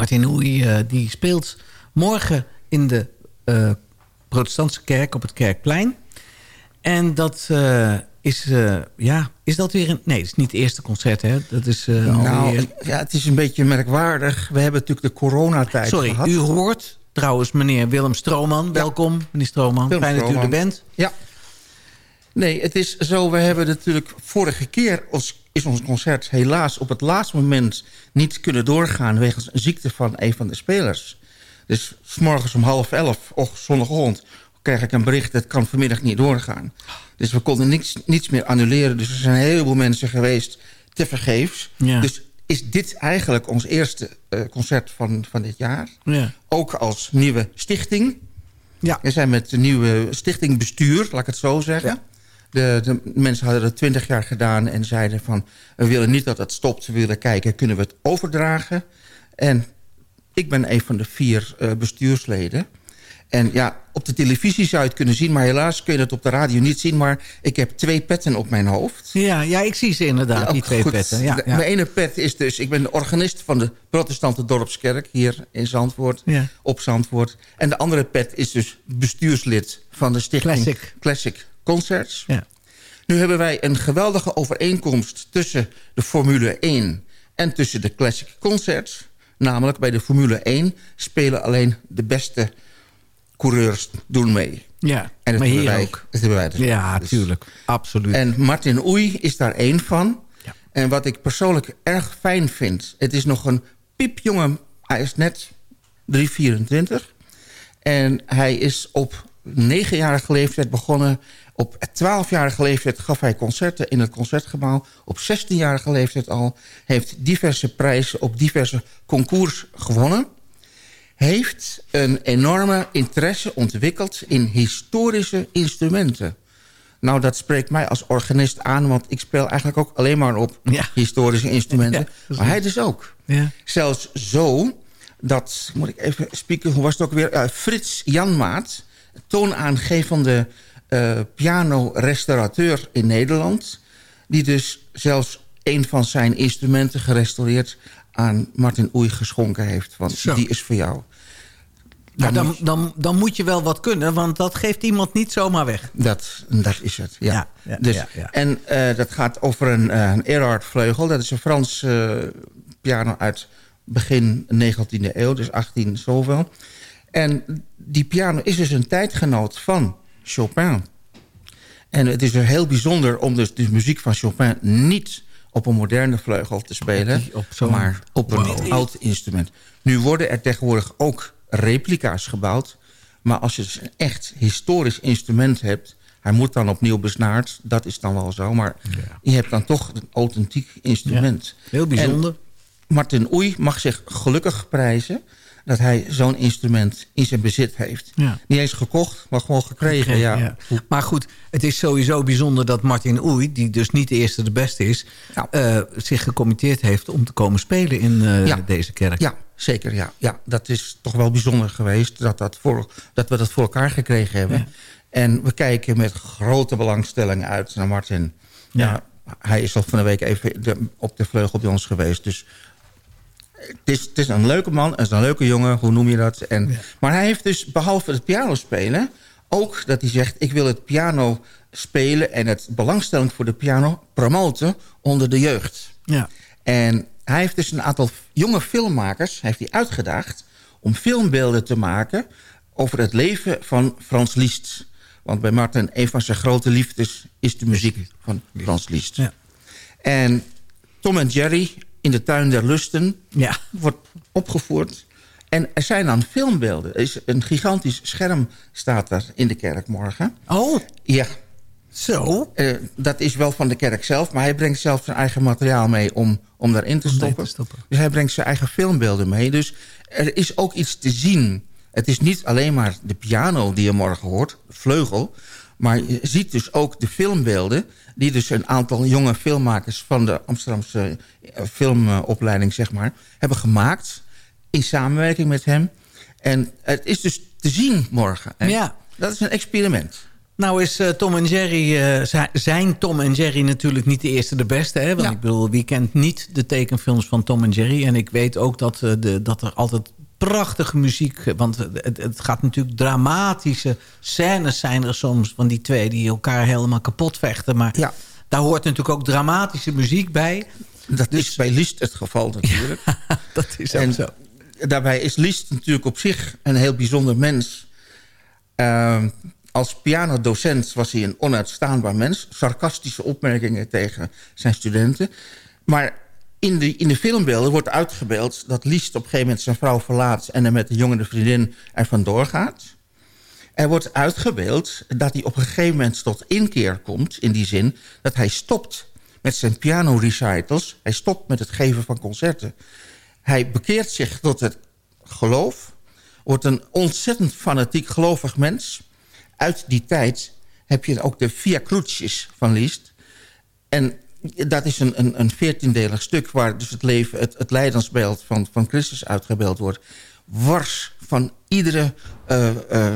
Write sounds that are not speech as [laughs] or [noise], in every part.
Martin Oei uh, die speelt morgen in de uh, protestantse kerk op het Kerkplein. En dat uh, is, ja, is dat weer een... Nee, het is niet het eerste concert, hè? Dat is nou, alweer... ja, het is een beetje merkwaardig. We hebben natuurlijk de coronatijd Sorry, gehad. u hoort trouwens meneer Willem Strooman. Ja. Welkom, meneer Strooman. Willem Fijn Strooman. dat u er bent. Ja. Nee, het is zo, we hebben natuurlijk vorige keer... Ons, is ons concert helaas op het laatste moment niet kunnen doorgaan... wegens een ziekte van een van de spelers. Dus s morgens om half elf, och, zondagochtend... krijg ik een bericht, het kan vanmiddag niet doorgaan. Dus we konden niets, niets meer annuleren. Dus er zijn een heleboel mensen geweest te vergeefs. Ja. Dus is dit eigenlijk ons eerste uh, concert van, van dit jaar. Ja. Ook als nieuwe stichting. Ja. We zijn met de nieuwe stichtingbestuur, laat ik het zo zeggen. De, de, mensen hadden dat twintig jaar gedaan en zeiden van... we willen niet dat het stopt, we willen kijken, kunnen we het overdragen? En ik ben een van de vier uh, bestuursleden. En ja, op de televisie zou je het kunnen zien... maar helaas kun je het op de radio niet zien... maar ik heb twee petten op mijn hoofd. Ja, ja ik zie ze inderdaad, Ja, die twee goed. petten. Ja, De- ja. Mijn ene pet is dus... ik ben de organist van de protestante dorpskerk... hier in Zandvoort, Ja. op Zandvoort. En de andere pet is dus bestuurslid van de stichting Classic. Classic Concerts. Ja. Nu hebben wij een geweldige overeenkomst tussen de Formule 1 en tussen de Classic Concerts. Namelijk bij de Formule 1 spelen alleen de beste coureurs doen mee. ja. En dat maar hebben hier wij, ook. Dat hebben wij dus. Ja, Dus- tuurlijk. Absoluut. En Martin Oei is daar één van. Ja. En wat ik persoonlijk erg fijn vind... het is nog een piepjonge... hij is net 324. En hij is op negenjarige leeftijd begonnen. Op 12-jarige leeftijd gaf hij concerten in het Concertgebouw. Op 16-jarige leeftijd al. Heeft diverse prijzen op diverse concours gewonnen. Heeft een enorme interesse ontwikkeld in historische instrumenten. Nou, dat spreekt mij als organist aan... want ik speel eigenlijk ook alleen maar op Ja. historische instrumenten. Ja, maar hij dus ook. ja. Zelfs zo dat, moet ik even spieken, hoe was het ook weer? Eh, Frits Janmaat, toonaangevende eh piano-restaurateur in Nederland... die dus zelfs een van zijn instrumenten gerestaureerd... aan Martin Oei geschonken heeft. Want Zo. die is voor jou. Nou, Dan dan, dan, moet je wel wat kunnen, want dat geeft iemand niet zomaar weg. Dat, dat is het, ja. Ja, ja, dus, ja. En eh, dat gaat over een, eh een Erhard vleugel. Dat is een Frans piano uit begin 19e eeuw, dus 18 zoveel. En die piano is dus een tijdgenoot van Chopin. En het is er heel bijzonder om dus de muziek van Chopin niet op een moderne vleugel te spelen, op maar op een Wow. oud instrument. Nu worden er tegenwoordig ook replica's gebouwd, maar als je dus een echt historisch instrument hebt, hij moet dan opnieuw besnaard, dat is dan wel zo, maar je hebt dan toch een authentiek instrument. Heel bijzonder. En Martin Oei mag zich gelukkig prijzen dat hij zo'n instrument in zijn bezit heeft. Ja. Niet eens gekocht, maar gewoon gekregen. Ja. Ja. Maar goed, het is sowieso bijzonder dat Martin Oei... die dus niet de eerste de beste is... Ja. eh, zich gecommitteerd heeft om te komen spelen in eh, deze kerk. Ja, zeker. Ja. Ja, dat is toch wel bijzonder geweest dat, dat, voor, dat we dat voor elkaar gekregen hebben. En we kijken met grote belangstelling uit naar Martin. Ja. Hij is al van de week even op de vleugel bij ons geweest. Dus het is, het is een leuke man, het is een leuke jongen, hoe noem je dat? En, Ja. Maar hij heeft dus, behalve het piano spelen... ook dat hij zegt, ik wil het piano spelen... en het belangstelling voor de piano promoten onder de jeugd. Ja. En hij heeft dus een aantal jonge filmmakers heeft hij uitgedaagd... om filmbeelden te maken over het leven van Frans Liszt. Want bij Martin, een van zijn grote liefdes... is de muziek van Frans Liszt. Ja. En Tom en Jerry in de tuin der lusten Ja. wordt opgevoerd. En er zijn dan filmbeelden. Er is een gigantisch scherm staat er in de kerk morgen. Oh, Ja, zo. eh, dat is wel van de kerk zelf. Maar hij brengt zelf zijn eigen materiaal mee om, om daarin te Om stoppen. te stoppen. Dus hij brengt zijn eigen filmbeelden mee. Dus er is ook iets te zien. Het is niet alleen maar de piano die je morgen hoort, de vleugel. Maar je ziet dus ook de filmbeelden... die dus een aantal jonge filmmakers van de Amsterdamse eh, filmopleiding... zeg maar, hebben gemaakt in samenwerking met hem. En het is dus te zien morgen. En Ja. Dat is een experiment. Nou is uh, Tom en Jerry, uh, zijn Tom en Jerry natuurlijk niet de eerste de beste. Hè? Want Ja. ik bedoel, wie kent niet de tekenfilms van Tom en Jerry? En ik weet ook dat, uh, de, dat er altijd prachtige muziek... Want het, het gaat natuurlijk dramatische scènes zijn er soms... van die twee die elkaar helemaal kapot vechten. Maar Ja. daar hoort natuurlijk ook dramatische muziek bij. Dat is bij Liszt het geval [laughs] natuurlijk. dat is ook En zo. daarbij is Liszt natuurlijk op zich een heel bijzonder mens. Uh, als pianodocent was hij een onuitstaanbaar mens. Sarcastische opmerkingen tegen zijn studenten. Maar in de, in de filmbeelden wordt uitgebeeld... dat Liszt op een gegeven moment zijn vrouw verlaat... en er met een jongere vriendin er vandoor gaat. Er wordt uitgebeeld dat hij op een gegeven moment tot inkeer komt... in die zin dat hij stopt met zijn piano-recitals. Hij stopt met het geven van concerten. Hij bekeert zich tot het geloof. Wordt een ontzettend fanatiek gelovig mens. Uit die tijd heb je ook de Via Crucis van Liszt. En dat is een, een, een veertiendelig stuk... waar dus het leven, het, het leidensbeeld van, van Christus uitgebeeld wordt. Wars van iedere uh, uh,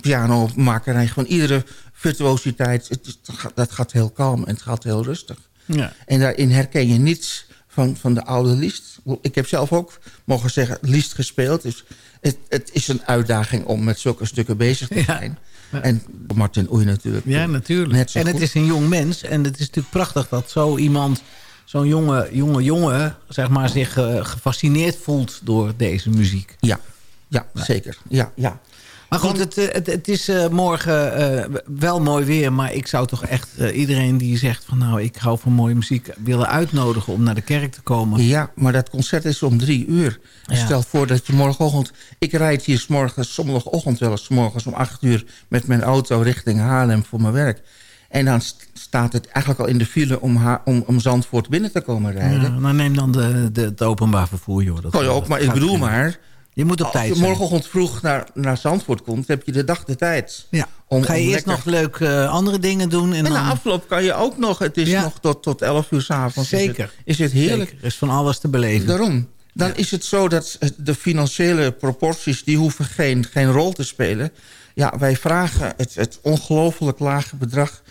pianomakerij, van iedere virtuositeit. Het dat gaat heel kalm en het gaat heel rustig. Ja. En daarin herken je niets van, van de oude Liszt. Ik heb zelf ook, mogen zeggen, Liszt gespeeld. Dus het, het is een uitdaging om met zulke stukken bezig te zijn. Ja. En Martin Oei natuurlijk. Ja, natuurlijk. En het is een jong mens. En het is natuurlijk prachtig dat zo iemand, zo'n jonge, jonge jongen... zeg maar, zich uh, gefascineerd voelt door deze muziek. Ja, ja, ja. zeker. Ja, ja. Maar goed, het, het, het is uh, morgen uh, wel mooi weer. Maar ik zou toch echt iedereen die zegt van nou, ik hou van mooie muziek... willen uitnodigen om naar de kerk te komen. Ja, maar dat concert is om drie uur. Ja. Stel voor dat je morgenochtend... Ik rijd hier s morgens, zondagochtend wel eens morgens om acht uur... met mijn auto richting Haarlem voor mijn werk. En dan staat het eigenlijk al in de file om, om, om Zandvoort binnen te komen rijden. Ja, nou neem dan de, de, het openbaar vervoer, joh. Dat kan je ook, maar ik bedoel maar... Je moet op Als tijd je zijn. morgenochtend vroeg naar, naar Zandvoort komt... heb je de dag de tijd. Ja. Om, Ga je eerst lekker... nog leuk uh, andere dingen doen? En, en dan... na afloop kan je ook nog... Het is ja. nog tot, tot 11 uur s'avonds. Zeker. Is het, is het heerlijk. Zeker. Er is van alles te beleven. Daarom. Dan ja. is het zo dat de financiële proporties... die hoeven geen, geen rol te spelen. Ja, wij vragen het, het ongelooflijk lage bedrag...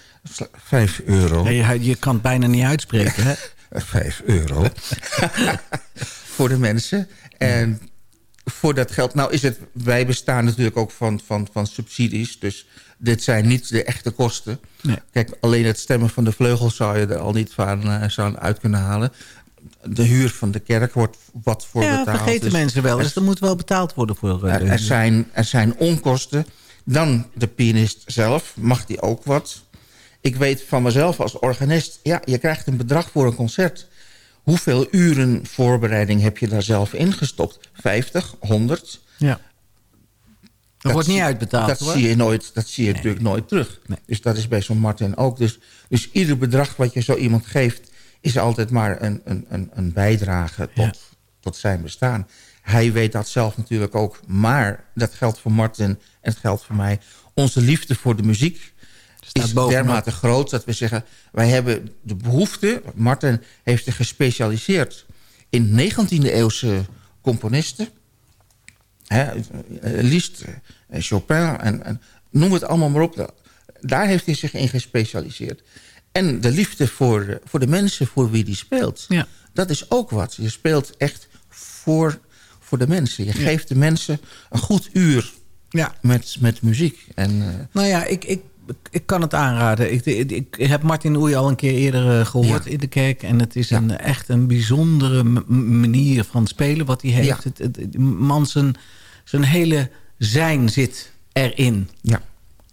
5 euro. Ja, je, je kan het bijna niet uitspreken, hè? [laughs] 5 euro. [laughs] [laughs] voor de mensen. En voor dat geld... Nou is het... Wij bestaan natuurlijk ook van, van, van subsidies. Dus dit zijn niet de echte kosten. Nee. Kijk, alleen het stemmen van de vleugels zou je er al niet van uh, uit kunnen halen. De huur van de kerk wordt wat voor ja, betaald. vergeten dus mensen wel. Dus er moet wel betaald worden voor uh, er, er, zijn, er zijn onkosten. Dan de pianist zelf. Mag die ook wat? Ik weet van mezelf als organist... Ja, je krijgt een bedrag voor een concert... Hoeveel uren voorbereiding heb je daar zelf ingestopt? 50, 100? Ja. Dat, dat wordt niet uitbetaald, dat hoor. Zie je nooit, dat zie je nee. natuurlijk nooit terug. Nee. Dus dat is bij zo'n Martin ook. Dus, dus ieder bedrag wat je zo iemand geeft... is altijd maar een, een, een, een bijdrage tot, ja. tot zijn bestaan. Hij weet dat zelf natuurlijk ook. Maar dat geldt voor Martin en het geldt voor mij. Onze liefde voor de muziek is dermate groot dat we zeggen... wij hebben de behoefte... Martin heeft zich gespecialiseerd in 19e-eeuwse componisten. Hè, Liszt, Chopin, en, en, noem het allemaal maar op. Daar heeft hij zich in gespecialiseerd. En de liefde voor, voor de mensen voor wie hij speelt. Ja. Dat is ook wat. Je speelt echt voor, voor de mensen. Je ja. geeft de mensen een goed uur ja. met, met muziek. En, uh, nou ja, ik, ik ik kan het aanraden. Ik, ik, ik heb Martin Oei al een keer eerder uh, gehoord ja. in de kerk. En het is ja. een, echt een bijzondere manier van spelen wat hij heeft. Ja. Het, het, het, man zijn, zijn hele zijn zit erin. Ja.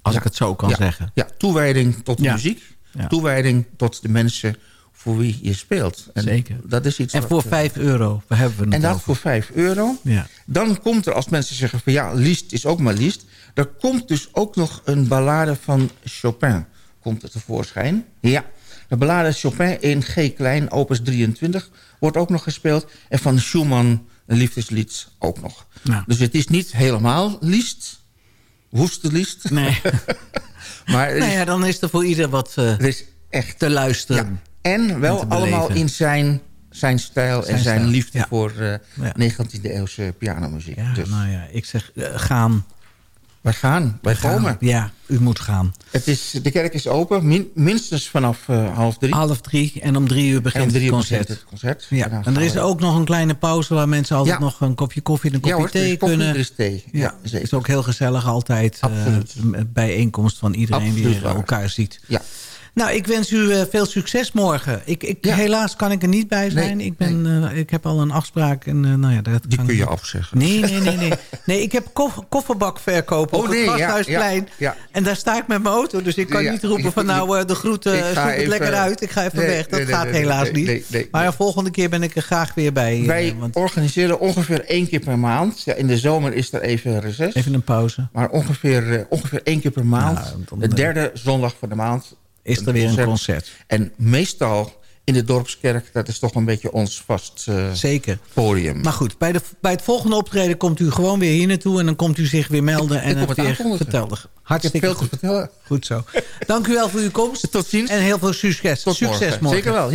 Als ik het zo kan zeggen. Ja, toewijding tot de muziek. Toewijding tot de mensen voor wie je speelt. En Zeker. Dat is iets en voor 5 euro we hebben we het En dat over. voor 5 euro. Ja. Dan komt er, als mensen zeggen van ja, Liszt is ook maar Liszt. Er komt dus ook nog een ballade van Chopin. Komt er tevoorschijn. Ja. De ballade Chopin in G klein, opus 23, wordt ook nog gespeeld. En van Schumann, een liefdeslied, ook nog. Ja. Dus het is niet helemaal Liszt. Woeste Liszt. Nee. [laughs] maar nou ja, dan is er voor ieder wat uh, er is echt te luisteren. Ja. En wel allemaal in zijn, zijn stijl Zijn en zijn stijl, liefde ja. voor uh, Ja. 19e eeuwse pianomuziek. Ja, dus. nou ja, ik zeg uh, gaan. Wij gaan, wij komen. Ja, u moet gaan. Het is, de kerk is open, min- minstens vanaf eh, half drie. Half drie en om drie uur begint het concert. het concert. Ja, en er is we- ook nog een kleine pauze... waar mensen altijd Ja. nog een kopje koffie en een kopje ja, hoor, is thee koffie, kunnen. er is thee. Ja, Ja, het zeker. is ook heel gezellig altijd. een bijeenkomst van iedereen Absoluut die waar. elkaar ziet. Ja. Nou, ik wens u eh, veel succes morgen. Ik, ik, Ja. Helaas kan ik er niet bij zijn. Nee, ik, ben, eh, ik heb al een afspraak. En, eh, nou ja, dat Die kan kun ik- je afzeggen. Nee, nee, nee. Nee, [laughs] nee ik heb koff, kofferbak verkopen Oh, op het Gasthuisplein. ja. En daar sta ik met mijn auto. Dus ik kan niet roepen van nou de groeten, zoek het even- lekker uit. Ik ga even weg. Dat gaat helaas niet. maar de volgende keer ben ik er graag weer bij. Wij want organiseren ongeveer één keer per maand. Ja, in de zomer is er even reces. even een pauze. Maar ongeveer, ongeveer één keer per maand. Nou, de derde zondag van de maand. Is er weer een concert. En meestal in de dorpskerk. Dat is toch een beetje ons vast eh, Zeker. podium. Maar goed, bij, de, bij het volgende optreden komt u gewoon weer hier naartoe... en dan komt u zich weer melden Ik- en ik het weer vertellen. Hartstikke veel te goed. vertellen. Goed zo. Dank u wel voor uw komst. Tot ziens. En heel veel succes. Tot succes morgen. morgen. Zeker wel, ja.